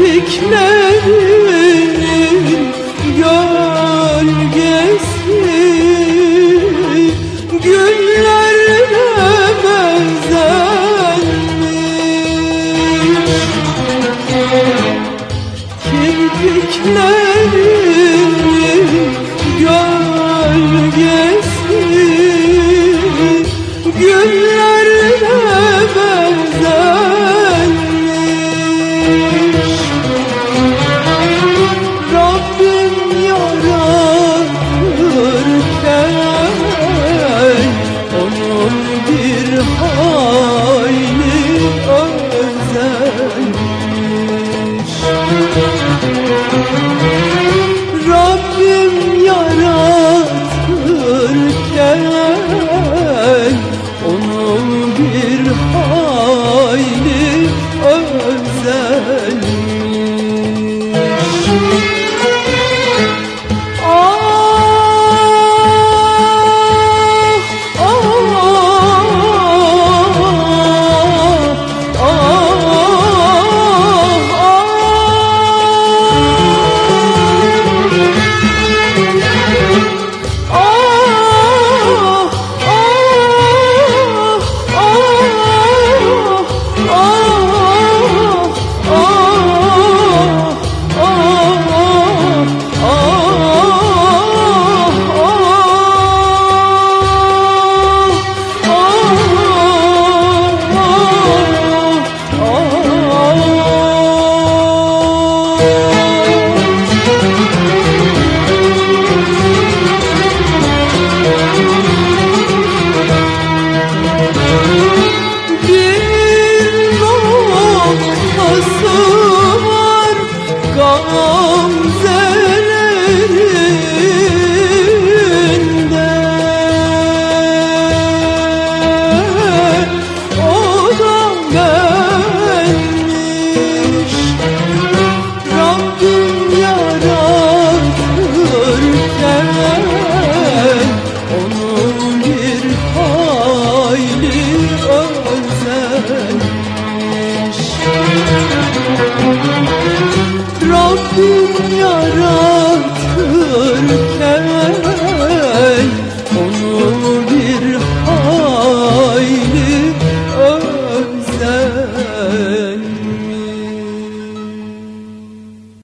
Kirpiklerin gölgesi Güllerine benzenmiş Kirpiklerin gölgesi Güllerine gamzelerinde